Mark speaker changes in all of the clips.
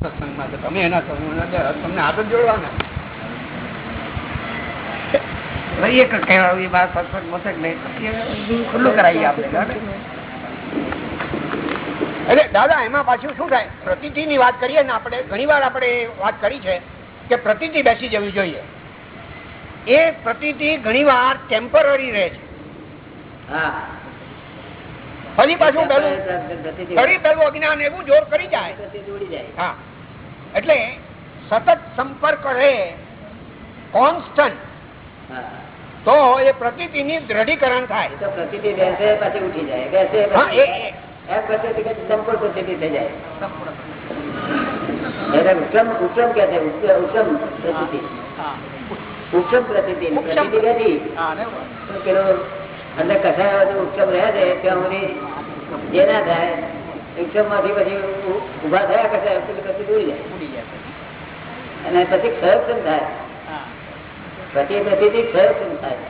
Speaker 1: સત્સંગમાં તો તમે એના તમને હાથ જ જોડવાના
Speaker 2: એક કહેવાય બાર સત્સંગ મથક નહીં. ખુલ્લું કરાવીએ આપણે
Speaker 1: એટલે દાદા એમાં પાછું શું થાય? પ્રતિથિ ની વાત કરીએ ને આપણે ઘણી વાર આપણે વાત કરી છે કે પ્રતિથિ બેસી જવી જોઈએ. એ પ્રતિથિ ઘણી વાર ટેમ્પરરી રહે છે.
Speaker 2: હા.
Speaker 1: ફરી પાછું પેલું ફરી પેલું અજ્ઞાન એવું જોર કરી જાય. હા. એટલે સતત સંપર્ક રહે કોન્સ્ટન્ટ તો એ પ્રતિથિની દ્રઢીકરણ થાય.
Speaker 2: તો બેસે પછી ઉઠી જાય. બેસે સંપૂર્ણ થઈ જાય. ઉત્તમ ઉત્તમ કે છે? ઉત્તમ પેલો અંદર કસાય રહે છે ત્યાં જે ના થાય માંથી પછી ઊભા થયા પછી જાય. અને પછી ક્ષયક્ષમ થાય. પછી પ્રતિથી ક્ષયક્ષમ થાય.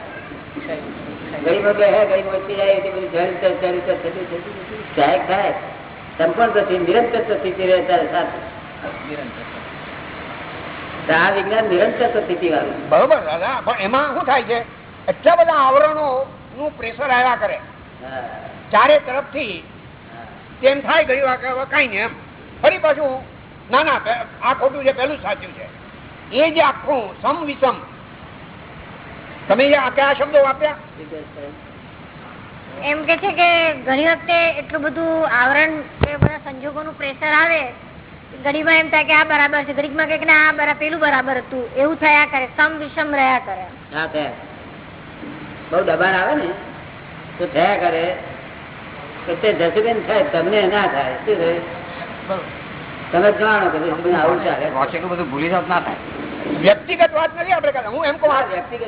Speaker 2: ગરીબો બે હે ગરીબ વચ્ચે જાય એટલે બધું જળ ચર ચર થતી થતું થતું થતું સહાયક થાય સંપૂર્ણ થતી નિરંતર પ્રતિથી રહેતા સાથે. આ વિજ્ઞાન નિરંતર પ્રતિથી વાળું.
Speaker 1: બરોબર દાદા પણ એમાં શું થાય છે? એટલા બધા આવરણો નું પ્રેશર આવ્યા કરે. ચારે તરફથી તેમ થાય હવે કાંઈ નહીં એમ. ફરી પાછું ના ના આ ખોટું છે પેલું સાચું છે. એ જે આખું સમ વિષમ તમે જે આ કયા શબ્દો વાપર્યા?
Speaker 3: એમ કે છે કે ઘણી વખતે એટલું બધું આવરણ કે બધા સંજોગોનું પ્રેશર આવે ઘડીમાં એમ થાય કે આ બરાબર છે ઘડીમાં કે ના આ બરાબર પેલું બરાબર હતું. એવું થયા કરે સમ વિષમ રહ્યા કરે.
Speaker 2: હા બહુ દબાણ આવે ને તો થયા કરે. તો જસુબેન થાય તમને ના થાય. શું થાય? તમે જાણો કે આવું ચાલે
Speaker 4: એટલું બધું ભૂલી જાવ ના થાય.
Speaker 1: વ્યક્તિગત વાત નથી આપણે કરતા. હું એમ કહું
Speaker 2: વ્યક્તિગત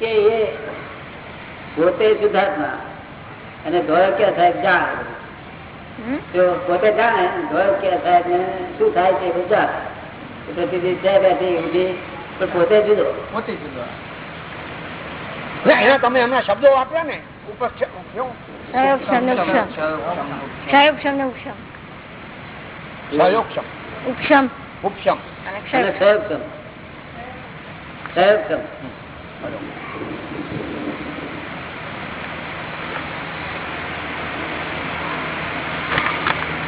Speaker 2: કે એ પોતે સુધાર્થમાં અને ધોળ ક્યાં સાહેબ જાણે. જો પોતે જાણે ધોળ ક્યાં સાહેબ ને શું થાય છે એ જાણે. પ્રતિદિન સાહેબ બેઠી ઉઠી પણ પોતે જુદો.
Speaker 4: પોતે જુદો.
Speaker 1: એના તમે હમણાં શબ્દો વાપર્યા ને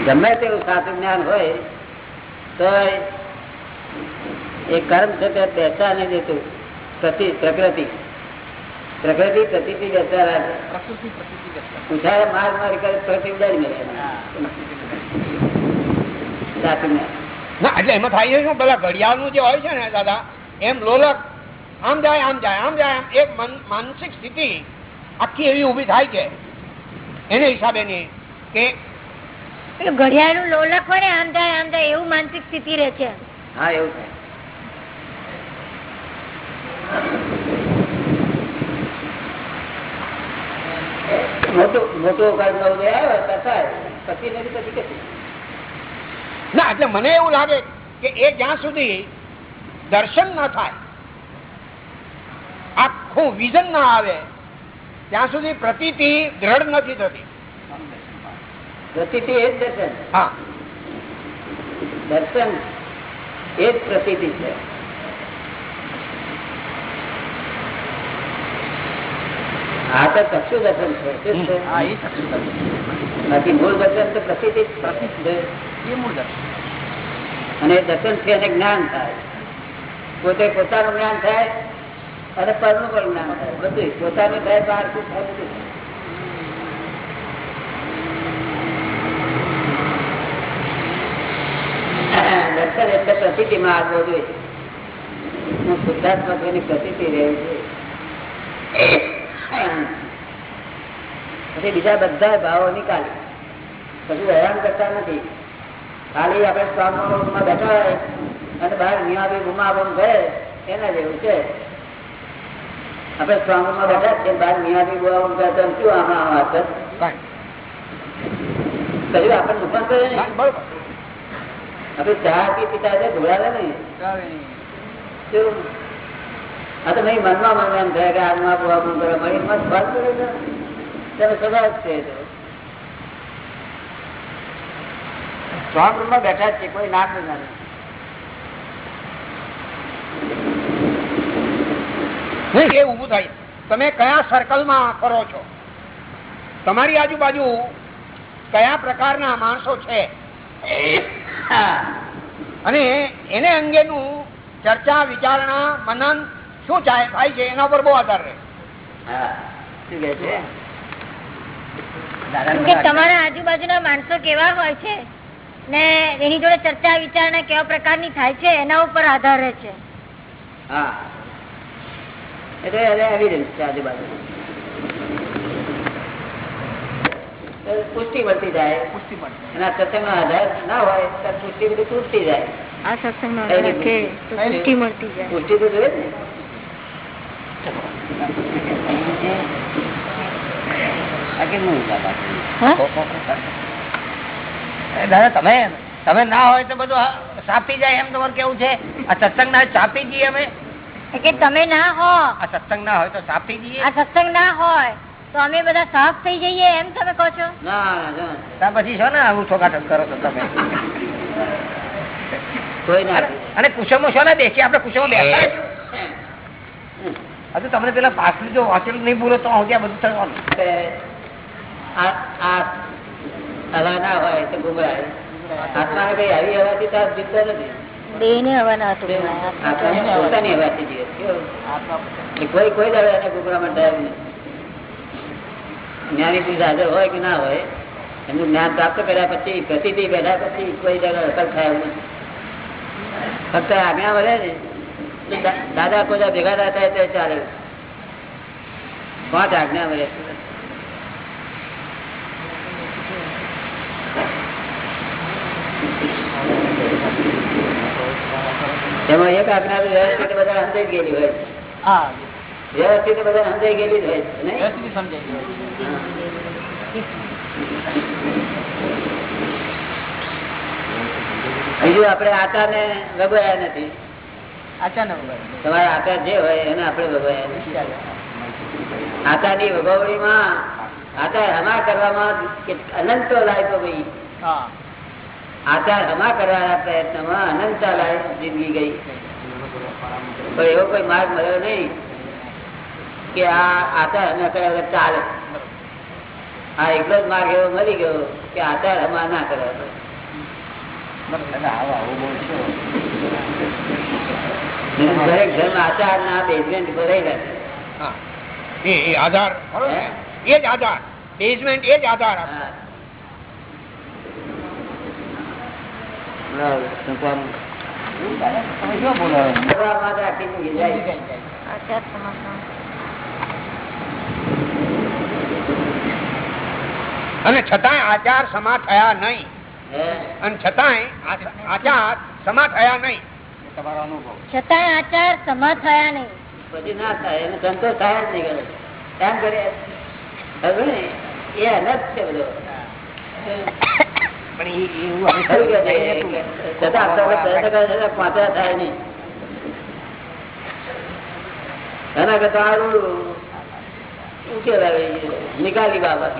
Speaker 2: ગમે તેવું સાચું જ્ઞાન હોય તો એ કર્મ છે તે નહીં દેતું પ્રતિ પ્રકૃતિ. પ્રકૃતિ પ્રતિ રાખે માર માર કરે પ્રતિ ઉડાડી મેળે
Speaker 1: ના? એટલે એમાં થાય છે શું? પેલા ઘડિયાળનું જે હોય છે ને દાદા એમ લોલક આમ જાય આમ જાય આમ જાય આમ એક માનસિક સ્થિતિ આખી એવી ઊભી થાય છે. એને હિસાબેની કે
Speaker 3: પેલું ઘડિયાળનું લોલક હોય ને આમ જાય આમ જાય એવું માનસિક સ્થિતિ રહે છે.
Speaker 2: હા એવું થાય. મોટું મોટું કર્મ ઉદય આવ્યો તો થાય. પછી નથી પછી કશું.
Speaker 1: ના એટલે મને એવું લાગે કે એ જ્યાં સુધી દર્શન ના થાય આખું વિઝન ના આવે ત્યાં સુધી પ્રતીતિ દ્રઢ નથી થતી.
Speaker 2: પ્રતિથી એ જ દર્શન.
Speaker 1: હા.
Speaker 2: દર્શન એ જ પ્રતિતિ છે. આ તો ચક્ષુ દર્શન છે. બાકી મૂળ દર્શન તો પ્રસિદ્ધ છે.
Speaker 4: મૂળ દર્શન
Speaker 2: અને દર્શન છે એને જ્ઞાન થાય. પોતે પોતાનું જ્ઞાન થાય અને પરનું પણ જ્ઞાન થાય. બધું પોતાનું થાય બહાર શું થાય બધું. દર્શન એટલે પ્રતિતિમાં આવવો જોઈએ હું શુદ્ધાત્મક પ્રસિદ્ધિ રહે છે પછી બીજા બધા ભાવો નીકાળી. પછી હેરાન કરતા નથી. ખાલી આપણે સ્વામમાં બેઠા હોય અને બહાર નિયાબી ગુમાબમ કરે એના જેવું છે. આપણે સ્વામીમાં બેઠા છે બહાર નિયાબી ગુમાબમ કરે તો શું આમાં આમાં અસર કહ્યું આપણને નુકસાન કરે ને
Speaker 1: કાંઈ, બરોબર.
Speaker 2: આપણે ચા પી પીતા ધોળાવે નહીં. તો નહીં મનમાં મનમાં એમ થાય કે આમાં ગુમાબમ કરે. મળી મત ફળ કરે છે સ્વભાવ છે સ્ટ્રોંગ રૂમમાં બેઠા છે કોઈ
Speaker 1: નહીં એ ઊભું થાય. તમે કયા સર્કલમાં કરો છો? તમારી આજુબાજુ કયા પ્રકારના માણસો છે? અને એને અંગેનું ચર્ચા વિચારણા મનન શું થાય છે? એના ઉપર બહુ આધાર રહે.
Speaker 3: તમારા આજુબાજુના માણસો કેવા હોય છે? ને એની જોડે ચર્ચા વિચારણા કેવા પ્રકારની થાય છે? એના ઉપર આધાર રહે છે.
Speaker 2: હા. એટલે હવે એવિડન્સ છે આજુબાજુ પુષ્ટિ મળતી જાય.
Speaker 4: પુષ્ટિ મળતી
Speaker 2: એના સત્સંગનો આધાર ના હોય તો પુષ્ટિ બધી તૂટતી જાય.
Speaker 3: આ સત્સંગનો
Speaker 2: આધાર
Speaker 3: પુષ્ટિ મળતી જાય.
Speaker 2: પુષ્ટિ તો જોઈએ ને આ કેમનું હિસાબ આપે?
Speaker 5: દાદા તમે તમે ના હોય તો બધું ચાપી જાય એમ તમારું કેવું છે? આ સત્સંગ ના ચાપી જઈએ અમે.
Speaker 3: કે તમે ના હો.
Speaker 5: આ સત્સંગ ના હોય તો સાપી જઈએ.
Speaker 3: આ સત્સંગ ના હોય તો અમે બધા સાફ થઈ જઈએ એમ તમે કહો છો?
Speaker 2: ના
Speaker 5: પછી છો ને હું ઠોકાઠોક કરો છો તમે.
Speaker 2: કોઈ
Speaker 5: અને કુસમો છો ને બેસી આપણે કુસમો બેસતા. હજુ તમને પેલા પાછલું જો વાંચેલું નહીં બોલો તો હું ત્યાં બધું થવાનું?
Speaker 2: હવા ના હોય તો ગુમરાય. આત્મા કઈ આવી હવાથી તો જીવતો નથી.
Speaker 3: બે ને હવાના
Speaker 2: આત્મા પોતાની હવાથી જીવે કોઈ કોઈ દાડો એને ગુમરામાં ટાઈમ નહીં જ્ઞાની પુરુષ હાજર હોય કે ના હોય એનું જ્ઞાન પ્રાપ્ત કર્યા પછી પ્રતિથી બેઠા પછી કોઈ દાડો અસર થાય ફક્ત આજ્ઞા વધે ને દાદા કોઈ ભેગા ના હોય તો ચાલે. પાંચ આજ્ઞા મળે એમાં એક આજ્ઞા વ્યવસ્થિત બધા સમજાઈ ગયેલી હોય.
Speaker 4: હા.
Speaker 2: વ્યવસ્થિત બધા સમજાઈ ગયેલી હોય
Speaker 4: વ્યવસ્થિત સમજાઈ ગયું
Speaker 2: બીજું આપણે આચાર ને વગોયા નથી. તમારા આચાર જે હોય એને આપણે ભગવાય નથી આચારની વગવણીમાં આચાર હમા કરવામાં અનંતો લાયકો ભાઈ
Speaker 4: હા.
Speaker 2: આચાર હમા કરવાના પ્રયત્નમાં અનંત લાયક જિંદગી ગઈ. પણ એવો કોઈ માર્ગ મળ્યો નહીં કે આ આચાર હમા કર્યા ચાલે. આ એકલો જ માર્ગ એવો મળી ગયો કે આચાર હમા ના કરવા પડે દરેક ધર્મ આચાર ના બેઝમેન્ટ
Speaker 1: એ આધાર. એ જ આધાર. બેઝમેન્ટ એ જ આધાર અને છતાંય આચાર સમા થયા નહીં. અને છતાંય આચાર સમા થયા નહીં.
Speaker 4: તમારો અનુભવ.
Speaker 3: છતાં આચાર સમા થયા નહીં.
Speaker 2: પછી ના થાય એને સંતોષ થાય જ નહીં કરે એમ કરે હવે એ અલગ છે બધો.
Speaker 5: નિકાલી એ એવું હવે
Speaker 2: ખરું કે છે? છતાં આપણે પ્રયત્ન કરે છતાં પાછા થાય નહીં એના કરતા સારું શું કહેવાય નિકાલી બાબત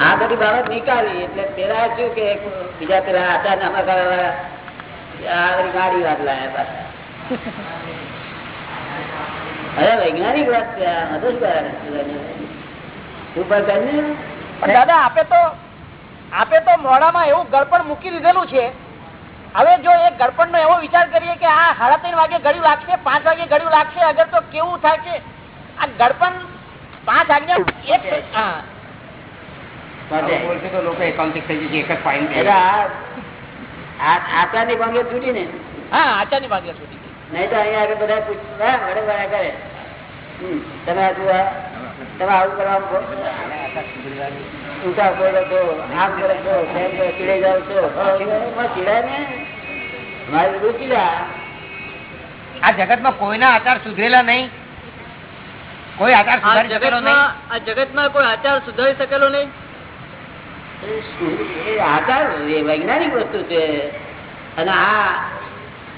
Speaker 2: આ બધી બાબત નીકાળી એટલે પેલા શું કે બીજા પેલા આચાર નામા કરવા ગાડી વાત લાયા અરે વૈજ્ઞાનિક વાત છે
Speaker 5: દાદા, આપે તો આપે તો મોડામાં એવું ગળપણ મૂકી દીધેલું છે. હવે જો એ ગળપણ એવો વિચાર કરીએ કે આ સાડા ત્રણ વાગે ગળ્યું લાગશે, પાંચ વાગે ગળ્યું લાગશે, અગર તો કેવું થાય છે આ ગળપણ પાંચ આજ્ઞા એક હા.
Speaker 1: બોલશે તો લોકો એકાઉન્ટિંગ થઈ જશે એક જ ફાઇલ
Speaker 2: આ આ- આચારની ને?
Speaker 5: હા
Speaker 2: નહીં તો અહીંયા આગળ બધા પૂછવા વડે વડા કરે. તમે આ તમે આવું કરવાનું ઊંચા બોલો છો આમ કરો છો તેમ કરો ચીડાઈ જાઓ છો. ચીડાય ને? મારી
Speaker 5: આ. જગતમાં કોઈના આચાર સુધરેલા નહીં. કોઈ આચાર સુધારી શકેલો નહીં.
Speaker 6: જગતમાં આ જગતમાં કોઈ આચાર સુધારી શકેલો નહીં?
Speaker 2: એ વૈજ્ઞાનિક વસ્તુ છે. અને આ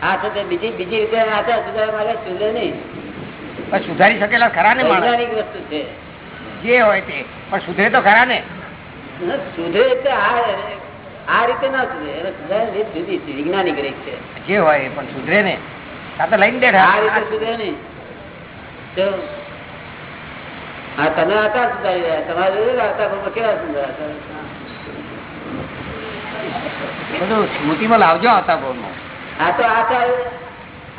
Speaker 2: આ સાથે બીજી બીજી રીતે આચાર સુધારવા માટે સુધરે નહીં.
Speaker 5: પણ સુધારી શકેલા ખરા ને
Speaker 2: વૈજ્ઞાનિક વસ્તુ છે.
Speaker 5: જે હોય તે. પણ સુધરે તો ખરા ને?
Speaker 2: ના, સુધરે તો આ આ રીતે ના સુધરે. એને સુધારે રીત જુદી છે વૈજ્ઞાનિક રીત છે.
Speaker 5: જે હોય પણ સુધરે ને? આ તો લઈને
Speaker 2: આ રીતે સુધરે નહીં. તો હા તમે હતા સુધારી રહ્યા. તમારે કેવા સુધારા?
Speaker 5: બધું સ્મૃતિમાં લાવજો આવતા ભાવમાં
Speaker 2: આ તો આ તો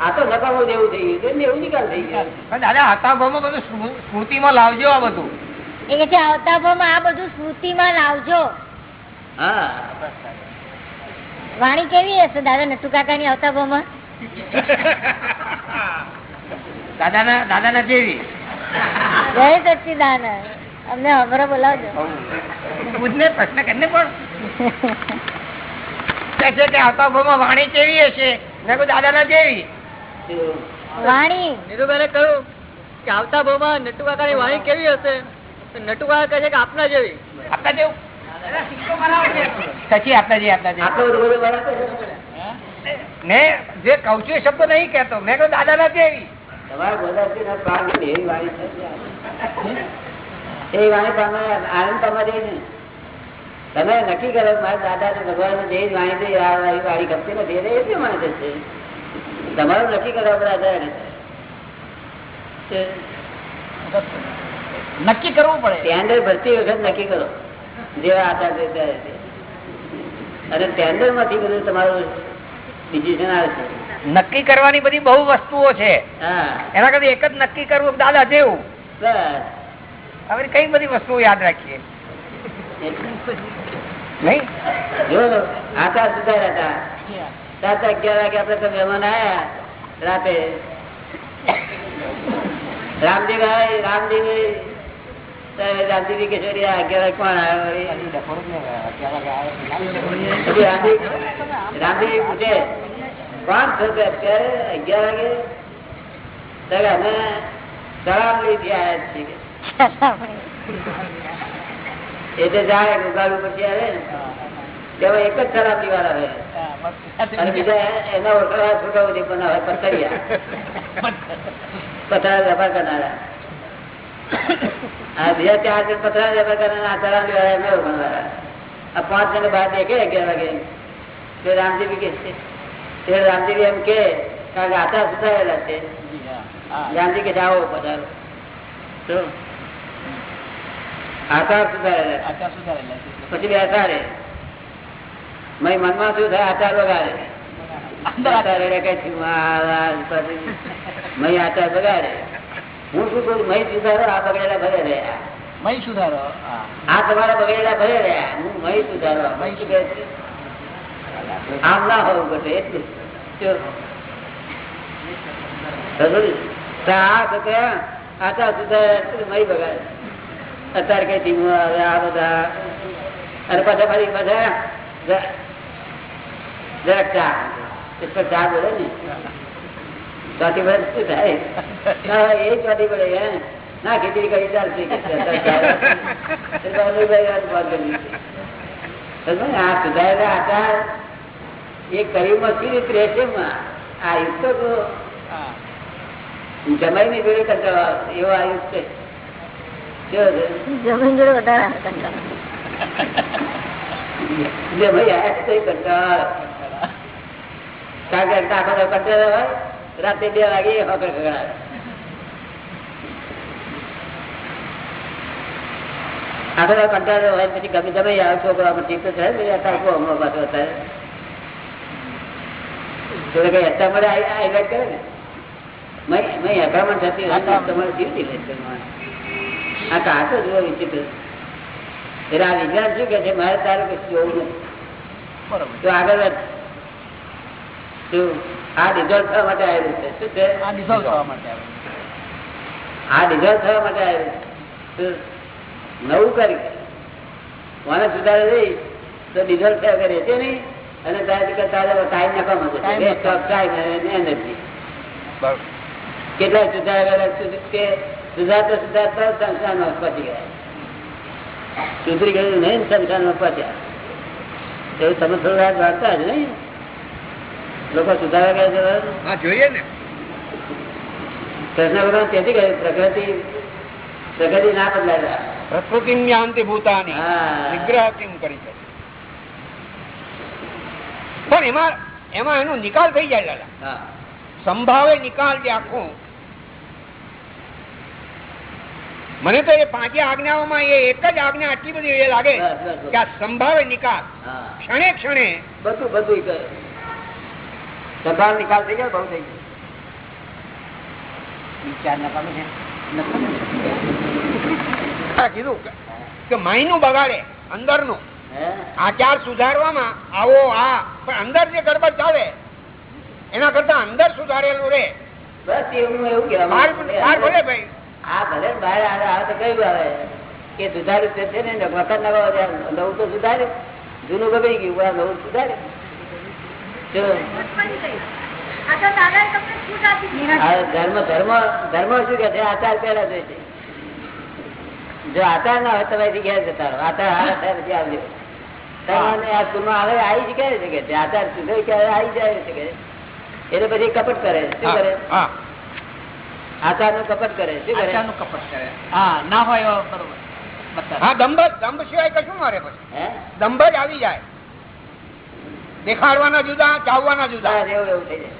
Speaker 2: આ તો નકામું જેવું થઈ ગયું છે. ને એવું નિકાલ થઈ ગયો.
Speaker 5: દાદા આવતા ભાવમાં બધું સ્મૃતિમાં લાવજો આ બધું.
Speaker 3: એ કે આવતા ભાવમાં આ બધું સ્મૃતિમાં લાવજો.
Speaker 2: હા.
Speaker 3: વાણી કેવી હશે દાદા નટુ કાકાની આવતા ભાવમાં
Speaker 5: દાદાના દાદાના જેવી.
Speaker 3: જય સચિદાન અમને હમણાં બોલાવજો.
Speaker 5: પૂછને પ્રશ્ન કરીને પણ. કે છે કે આવતા ભાવમાં વાણી કેવી હશે? મેં કહ્યું દાદાના જેવી.
Speaker 2: શું?
Speaker 3: વાણી?
Speaker 6: નીરુબેને કહ્યું કે આવતા ભાવમાં નટુ કાકાની વાણી કેવી હશે? તો કહે છે કે આપના જેવી.
Speaker 5: આપના જેવું? સચી આપતા જે આપતા જે
Speaker 2: આટલો બધો બધો બરાબર છે?
Speaker 5: મેં જે કઉ છું એ શબ્દ નહીં કેતો મેં કહ્યું જેવી.
Speaker 2: તમારા એવી વાણી છે. એ વાણી પામે આનંદ પામવા જાય ને તમે નક્કી કરો મારા દાદા ને ભગવાન જે વાણી વાળી ગમતી નથી એટલે એ જ માણસ છે. તમારું નક્કી કરવા પર આધાર.
Speaker 5: નક્કી કરવું પડે.
Speaker 2: ટેન્ડર ભરતી વખત નક્કી કરો. જેવા આધાર. અને ટેન્ડરમાંથી બધું તમારું ડિસિઝન આવે છે.
Speaker 5: નક્કી કરવાની બધી બહુ વસ્તુઓ છે.
Speaker 2: હા.
Speaker 5: એના કરતા એક જ નક્કી કરવું દાદા જેવું.
Speaker 2: બસ.
Speaker 5: હવે કઈ બધી વસ્તુઓ યાદ રાખીએ? નહીં?
Speaker 2: જો આચાર સુધાર્યા હતા. સાત અગિયાર વાગે આપડે તો મહેમાન આયા રાતે. રામજી ભાઈ રામજી રામજી કિશોરી આ અગિયાર વાગે કોણ આવ્યો? વળી? પછી રામજી રામજી પૂછે કોણ છો તે અત્યારે? અગિયાર વાગે? તો કે અમે સલામ લઈથી આવ્યા છીએ. એટલે જાય ઉગાડું પછી આવે ને. તેમાં એક જ શરાબી વાળા રહે. અને બીજા એના ઓળખાવા છોકરાઓ જે બનાવે પથ્થરિયા પથરા વેપાર કરનારા. આ બીજા ચાર જણ પથરા વેપાર કરનારા આ શરાબી વાળા એમને ઓળખાવાળા આ પાંચ જણ બહાર દેખે અગિયાર વાગે. તે રામજી બી કે છે. તે રામજી બી એમ કે કારણ કે આટા સુધારેલા છે. રામજી કે જાઓ પધારો. તો આચાર સુધારેલા પછી બેસાડે મય મનમાં શું થાય આચાર વગાડે આચાર એટલે કે છે, આ, આ, પછી મય આચાર બગાડે હું શું કરું મય સુધારો આ બગડેલા ભરે રહ્યા
Speaker 5: મય સુધારો
Speaker 2: આ તમારા બગડેલા ભરે રહ્યા હું મય સુધારો મય શું કહે છે આમ ના હોવું ઘટે એટલું જો. સમજ્યું? તો આ છોકરા આચાર સુધારે મય બગાડે અત્યારે કઈ ટીમો આવે આ બધા. અને પાછા ફરી બધા જરાક ચા. ચા બોલે ને. ચોથી વર્ષ શું થાય? એ ચોથી પડે હે ના ખીચડી કરી ચાલશે? આ સુધારેલા આચાર એ કરીમાં સી રીત રહેશે? આયુષ આ યુગ તો જમાઈ ની જોડે કંટાળો એવો આ છે.
Speaker 3: જમીન
Speaker 2: તો રાતે બે વાગે આગળ ખગડાવે. આખો કંટાળો હોય પછી ગમે ગમે આવે છોકરો આપણે ચીપ થાય ને આ તારકો હમણાં પાછો અત્યારે મળે, આ ઇલાજ કરે ને? મેં મય થતી તમારે કેવી લઈ? આ કાં તો જુઓ વિચિત્ર એટલે આ વિજ્ઞાન શું કે છે મારે તારું કશું જોવું નથી. તો આગળ આ ડિઝોલ્વ થવા માટે આવેલું છે. શું છે?
Speaker 5: આ ડિઝોલ્વ થવા માટે
Speaker 2: આ ડિઝોલ્વ થવા માટે આવેલું છે. નવું કરી મને સુધારે જઈ તો ડિઝોલ્વ થયા કરે છે નહીં. અને તારે તારે ટાઈમ નાખવા ઓફ ટાઈમ એનર્જી કેટલા સુધારા સુધી તે સુધારતા સુધારતા સંસારમાં પહોંચી ગયા. સુધરી ગયું નહીં સંસારમાં પહોંચ્યા. એવું તમે થોડું વાત વાંચતા જ નહીં. લોકો સુધારા ગયા
Speaker 1: હા જોઈએ ને.
Speaker 2: કૃષ્ણ ભગવાન તેથી કહ્યું પ્રકૃતિ પ્રગતિ ના બદલાય
Speaker 1: પ્રકૃતિ યાંતિ ભૂતાની.
Speaker 2: હા.
Speaker 1: નિગ્રહ કેમ કરી છે પણ એમાં એમાં એનો નિકાલ થઈ જાય દાદા. સંભાવે નિકાલ જે આખો મને તો એ પાંચે આજ્ઞાઓમાં એ એક જ આજ્ઞા આટલી બધી એ લાગે. કે આ સંભાવે નિકાલ. ક્ષણે ક્ષણે.
Speaker 2: બધું બધું સંભાવ નિકાલ થઈ ગયો બહુ થઈ ગયો.
Speaker 4: વિચાર ના પામે છે.
Speaker 1: કીધું કે- કે માયનું બગાડે અંદરનું.
Speaker 2: હે?
Speaker 1: આચાર સુધારવામાં આવો આ. પણ અંદર જે ગડબડ ચાલે એના કરતા અંદર સુધારેલું રે.
Speaker 2: બસ એવું
Speaker 1: ભાઈ.
Speaker 2: આ ભલે ને બહાર આવે તો કયું આવે? કે સુધાર્યું તે છે ને? વખત નવો નવું તો સુધાર્યું. જૂનું બગડી ગયું આ નવું સુધાર્યું. ધર્મ ધર્મ ધર્મ શું કે છે? આચાર પહેલા જોઈ છે. જો આચાર ના હોય તમારી ઘેર જતા રહો. આચાર થાય પછી આવજો. તમારે આ સ્કૂલમાં આવે આવી જ ક્યારે છે. કે છે? આચાર સુધરે ક્યારે આવી જાય છે કે? એટલે પછી કપટ કરે. શું કરે? આચારનું કપટ કરે શું કરે?
Speaker 4: નું કપટ કરે. હા ના હોય બરોબર.
Speaker 1: હા દંભ દંભ સિવાય કશું મારે પછી. દંભ જ આવી જાય. દેખાડવાના જુદા ચાવવાના જુદા.
Speaker 2: એવું એવું થઈ જાય.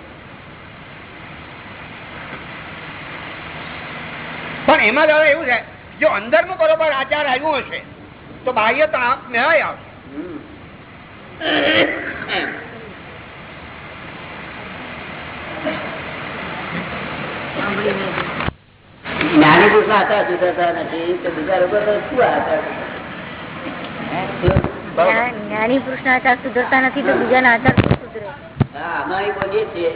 Speaker 1: પણ એમાં દાદા એવું છે જો અંદરનું બરોબર આચાર આવ્યું હશે તો બાહ્ય તો આપ મેળાય આવશે
Speaker 2: જ્ઞાની પુરુષ ના આચાર સુધરતા નથી તો બીજા લોકો તો શું આચાર હે? શું?
Speaker 3: જ્ઞા- જ્ઞાની પુરુષ ના આચાર સુધરતા નથી તો બીજાના આચાર સુધરે?
Speaker 2: હા અમારી બોલીએ છીએ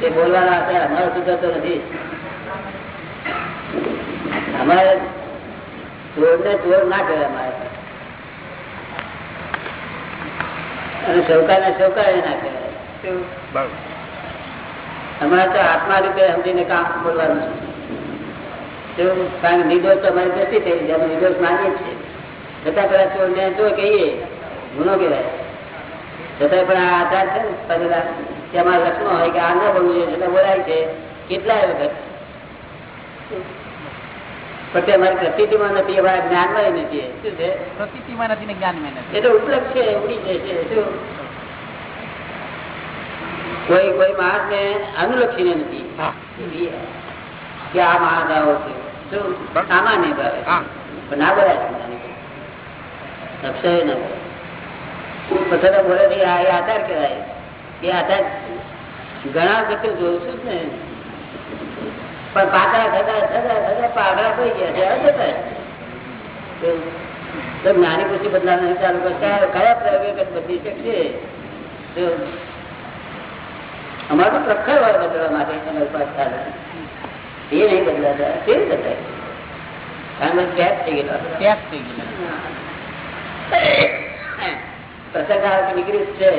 Speaker 2: તે બોલવાના આચાર અમારો સુધરતો નથી. અમારે ચોર ને ચોર ના અમારે. અને ને ના કરે શું? અમારે તો આત્મા રૂપે સમજીને કામ બોલવાનું છે. કારણ કે નિર્દોષ તો અમારી દ્રષ્ટિ થઈ છે નિર્દોષ માનીએ છીએ. છતાં પેલા ચોર ને જો કહીએ ગુનો કહેવાય. છતાંય પણ આ આધાર છે ને પહેલા તેમાં લક્ષણો હોય કે આ ન બોલવું જોઈએ છતાં બોલાય છે. કેટલાય વખત? પણ તે અમારી પ્રતિમાં નથી અમારા જ્ઞાનમાં નથી. શું છે?
Speaker 4: પ્રતિમાં નથી ને જ્ઞાનમાં નથી.
Speaker 2: એ તો ઉપલબ્ધ છે ઉડી જાય છે શું? કોઈ કોઈ માણસ ને અનુલક્ષીને નથી. કે આ માણસ આવો છે સામાન્ય ભાવે. ના બોલાય અક્ષય ના પછી તો બોલે છે આ એ આધાર કહેવાય. એ આધાર ઘણા વખત જોઉં છું ને. પણ પાતળા થતા થતા થતા પાગળા થઈ ગયા છે જ્ઞાની પુરુષ બદલાવાનું ચાલુ કરતા કયા પ્રયોગે બધી બદલી શકશે અમારે પ્રખર હોય બદલવા માટે એને ઉપાસ ચાલે એ નહીં બદલાતા. કેવી બદલાય કારણ કે ગેપ થઈ ગયેલો
Speaker 4: ત્યાગ થઈ ગયેલો.
Speaker 2: પ્રસંગ આવે નીકળ્યું છે.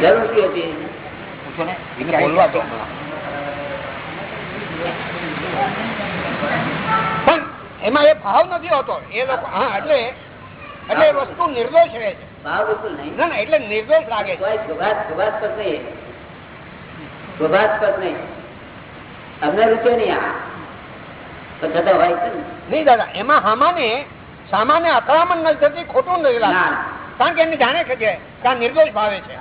Speaker 2: જરૂર શી હતી
Speaker 4: પૂછો ને
Speaker 1: એને બોલવા દો પણ એમાં એ ભાવ નથી હોતો. એ લોકો હા એટલે એટલે વસ્તુ નિર્દોષ રહે છે.
Speaker 2: ભાવ બિલકુલ નહીં.
Speaker 1: ના ના એટલે નિર્દોષ લાગે છે.
Speaker 2: કોઈ નહીં. શુભાસ્પદ નહીં. અમને રૂચે નહીં આ. છતાં હોય છે
Speaker 1: નહીં દાદા એમાં સામાન્ય સામાન્ય અથડામણ નથી થતી ખોટું નથી લાગતું. કારણ કે એને જાણે છે કે આ નિર્દોષ ભાવે છે.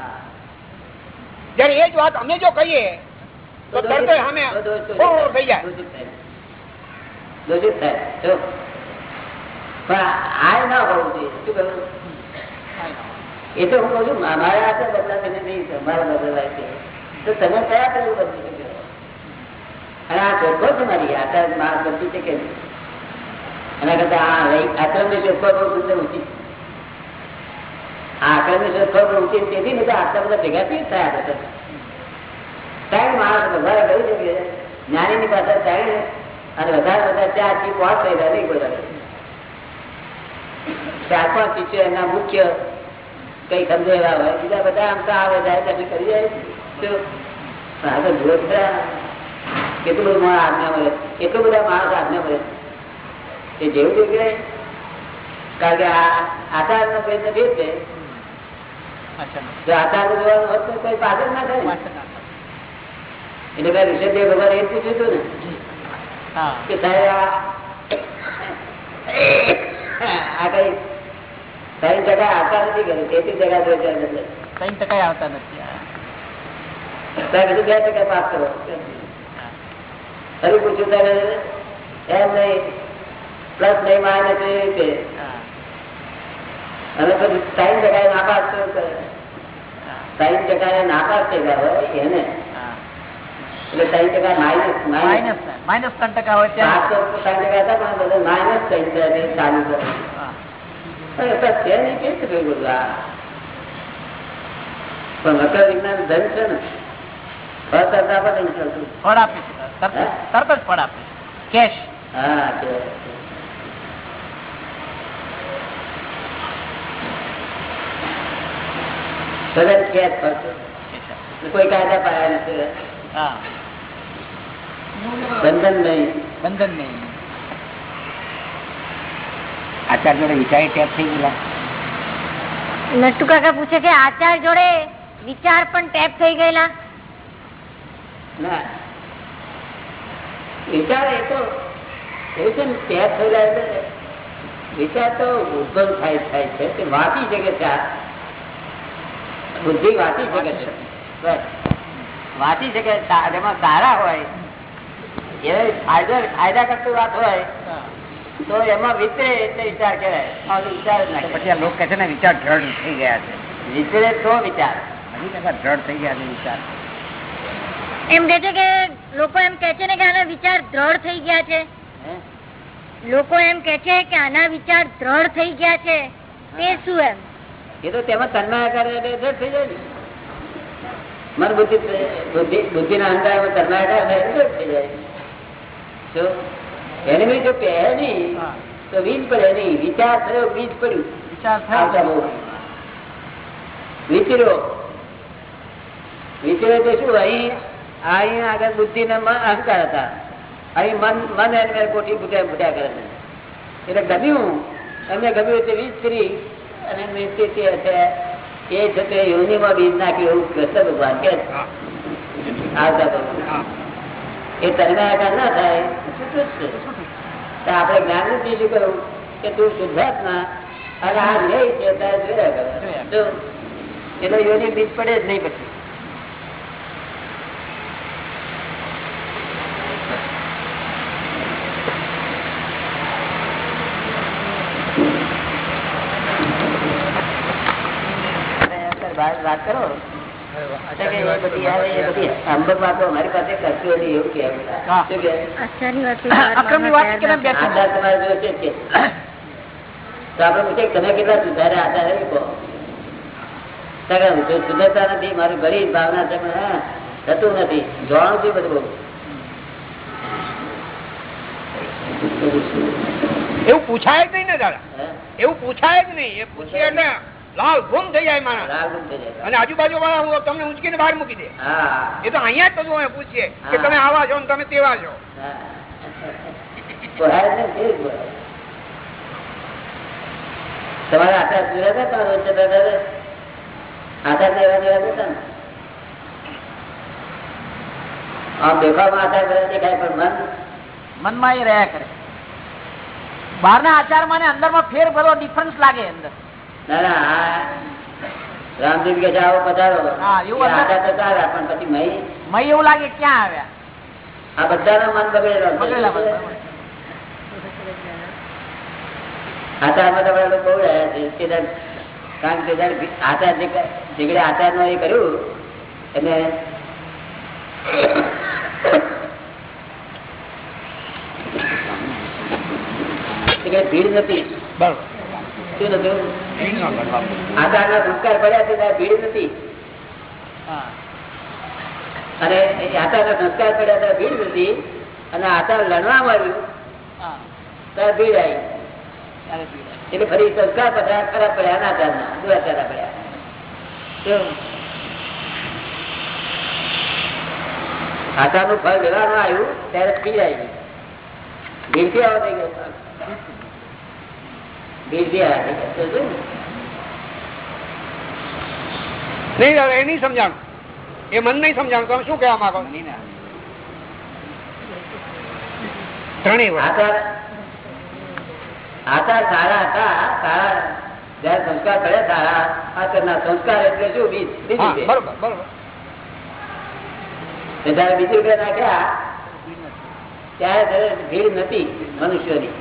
Speaker 1: જયારે એ જ વાત અમે જો કહીએ તો તરત
Speaker 2: થાય.
Speaker 1: થઈ જાય.
Speaker 2: દોષિત થાય. પણ આ ના હોવું જોઈએ. શું કહ્યું એ તો હું કહું છું મારા હાથે બદલાશે નહીં મારા બદલાય છે. તો તમે કયા પ્રયોગ બદલી શકો? અને આ ચોખ્ખો છે મારી આચાર માર બદલી શકે એના કરતા આ રહી, આક્રમની ચોખ્ખો બહુ સુંદર છે. આ આક્રમની ચોખ્ખો બહુ ઊંચી તેથી બધા આટલા બધા ભેગા થઈ થયા બધા ત્રણ માણસ બધા કહ્યું છે કે જ્ઞાનીની પાસે ત્રણ અને વધારે વધારે ચારથી પાંચ થયેલા નહીં બધા ચાર પાંચ શિષ્યો એમના મુખ્ય કઈ સમજે એવા હોય. બીજા બધા આમ તો આવે જાય પછી કરી જાય આગળ જુઓ ખરા. કેટલું બધું માણસ આજ્ઞા મળે એટલું બધા માણસ આજ્ઞા મળે એ જેવું કે કારણ કે આચાર નો પ્રયત્ન જે છે. જો આચાર જોવાનું હોત તો કોઈ પાછળ ના થાય. એટલે મેં ઋષભદેવ ભગવાન એ પૂછ્યું હતું ને. કે આ કઈ ત્રણ ટકા આવતા નથી ગયું તેત્રીસ જગા જોઈ
Speaker 4: ત્રણ ટકા આવતા નથી હા.
Speaker 2: બે ટકા પાસ કરો. ફરી પૂછ્યું એમ નહીં. પ્લસ નહીં એ રીતે
Speaker 4: હા.
Speaker 2: અને પછી ટકા નાપાસ
Speaker 4: થયો.
Speaker 2: સાઈન ટકા નાપાસ થયેલા હોય એને. ટકા માઇનસ માઇનસ.
Speaker 4: ત્રણ ટકા હોય ત્યાં.
Speaker 2: તો ટકા હતા પણ બધા માઇનસ સાઈન ટકા ચાલુ કરે
Speaker 4: હા.
Speaker 2: પણ એ તો છે નહીં કે છે ભાઈ બધું આ? પણ મકર વિજ્ઞાન ધન છે ને. અતરતા પણ નહીં
Speaker 4: ફળ આપે છે તરત જ- ફળ આપે કેશ.
Speaker 2: હા સદન ફરતો કોઈ કાયદા પાયા નથી.
Speaker 4: હા.
Speaker 2: બંધન નહીં.
Speaker 4: બંધન નહીં.
Speaker 1: આચાર જોડે વિચારી ટેપ થઈ ગયેલા.
Speaker 3: નટુ કાકા પૂછે કે આચાર જોડે વિચાર પણ ટેપ થઈ ગયેલા?
Speaker 2: ના. વિચાર એ તો એવું છે ને ટેપ થઈ જાય એટલે વિચાર તો ઉદ્ભવ થાય થાય છે. તે વાંચી શકે છે આ. બુદ્ધિ વાંચી શકે છે. બસ. વાંચી શકે એમાં સારા હોય એ ફાયદા ફાયદા વાત હોય તો એમાં વિતરે એટલે વિચાર કહેવાય. વિચાર જ
Speaker 1: પછી આ લોકો કહે છે ને વિચાર દ્રઢ થઈ ગયા છે.
Speaker 2: વિતરે તો વિચાર.
Speaker 1: હજી ટકા દ્રઢ થઈ ગયા છે વિચાર.
Speaker 3: એમ કે છે કે લોકો એમ કે છે ને કે આના વિચાર દ્રઢ થઈ ગયા છે. લોકો એમ કે છે કે આના વિચાર દ્રઢ થઈ ગયા છે. તે શું એમ?
Speaker 2: એ તો તેમાં તન્મા દ્રઢ થઈ જાય ને. મન બુદ્ધિ બુદ્ધિ બુદ્ધિના અંધારામાં તન્માયાકાર થાય થઈ જાય? એને બી જો પહેરે નહીં તો બીજ પડે નહીં. વિચાર થયો બીજ પડ્યું.
Speaker 4: વિચાર થયો.
Speaker 2: વિચર્યો. વિચર્યો તો શું? અહીં અહીં આગળ બુદ્ધિ ને અહંકાર હતા. અહીં મન મન એને કોઠી ભૂટ્યા ફૂટ્યા કરે એટલે ગમ્યું. એમને ગમ્યું એટલે વીજ કરી અને એ છે તે યોનિમાં બીજ નાખ્યું એવું કૃષ્ણ ભગવાન. કે છે. આવતા એ તન્માયાકાર ના થાય છૂટું જ છે. તો આપણે જ્ઞાન નથી બીજું કહ્યું કે તું શુદ્ધાત્મા અને આ લે છે તારે જોયા કરે. એટલે યોની બીજ પડે જ નહીં પછી. વાત કરો. તમે કેટલા સુધારે આધાર સુધરતા નથી મારી ઘણી ભાવના છે પણ થતું નથી. જોવાનું છે બધું
Speaker 1: એવું પૂછાય જ નહીં ને દાદા એવું પૂછાય જ નહીં. એ પૂછીએ એટલે લાલ ગુમ થઈ જાય માણસ. અને આજુબાજુ વાળા હું તમને ઉંચકીને બહાર મૂકી દે. એ તો અહીંયા જ બધું અમે પૂછીએ કે તમે આવા છો ને તમે તેવા છો.
Speaker 2: તમારા આધાર પૂરા હતા? જેવા ને? આમ દેખાવમાં આધાર દેખાય પણ મન?
Speaker 4: મનમાં એ રહ્યા કરે. બહારના આચારમાં ને અંદરમાં ફેર ભરો ડિફરન્સ લાગે અંદર.
Speaker 2: ના ના રામદેવ કે આવો પધારો પણ પછી મહી?
Speaker 4: મય એવું લાગે ક્યાં આવ્યા?
Speaker 2: આ બધાનો મન બગડેલો
Speaker 4: બધા.
Speaker 2: બહુ રહ્યા છે. કારણ કે આચાર જે- એ કર્યું એટલે ભીડ નથી.
Speaker 1: બરોબર.
Speaker 2: શું નતું આચારના સંસ્કાર પડ્યા છે ત્યાં ભીડ નથી. અને આચારના સંસ્કાર પડ્યા ત્યાં ભીડ નથી. અને આચાર લણવા મળ્યું. ત્યાં ભીડ આવી. એટલે ફરી સંસ્કાર બધા ખરાબ પડ્યા, અનાચારના, દુરાચારના પડ્યા? આચારનું ફળ લેવાનું આવ્યું, ત્યારે ભીડ આવી. ભીડથી આવો થઈ ગયો ભીડથી આવ્યા થઈ ગયા. સમજ્યું ને?
Speaker 1: નહીં દાદા એ નહીં સમજાણું. એ મન નહીં સમજાણું. તમે શું કહેવા માંગો ત્રણેય વર્ષ.
Speaker 2: આચાર આચાર સારા હતા સારા જયારે સંસ્કાર સારા એટલે શું? બીજ બીજું
Speaker 1: બરોબર બરોબર.
Speaker 2: જયારે બીજું નાખ્યા ત્યારે ભીડ નથી મનુષ્યની.